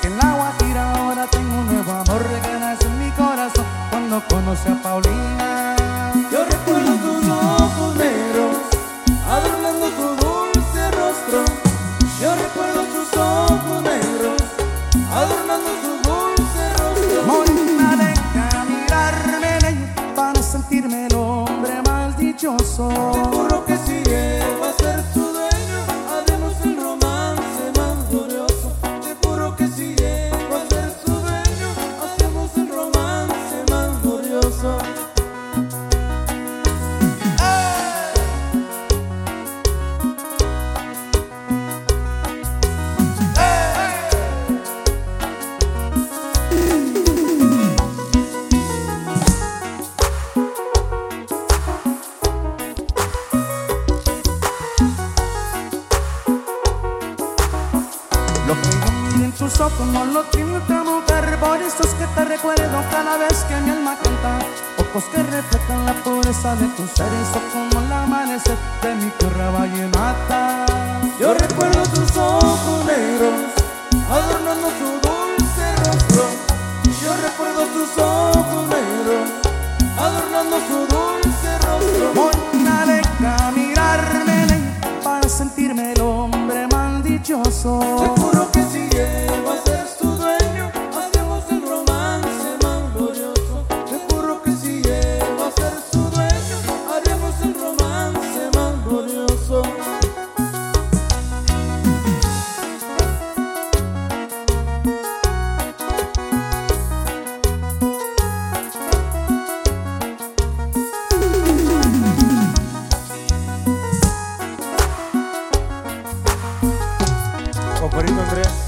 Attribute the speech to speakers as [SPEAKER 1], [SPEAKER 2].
[SPEAKER 1] que en la Guajira ahora tengo un nuevo amor que nace en mi corazón cuando conocí a Paulina.
[SPEAKER 2] Yo recuerdo tus ojos negros adornando tu dulce rostro. Yo recuerdo tus ojos negros adornando tu dulce rostro.
[SPEAKER 1] Morena deja mirarme para sentirme el hombre más dichoso. En tus ojos no lo tiene otra mujer Por eso es que te recuerdo cada vez que mi alma canta. Ojos que reflejan la pureza de tu ser Y son como el amanecer de mi tierra vallenata.
[SPEAKER 2] Yo recuerdo tus ojos negros
[SPEAKER 1] más dichoso
[SPEAKER 3] Compadrito Andrés.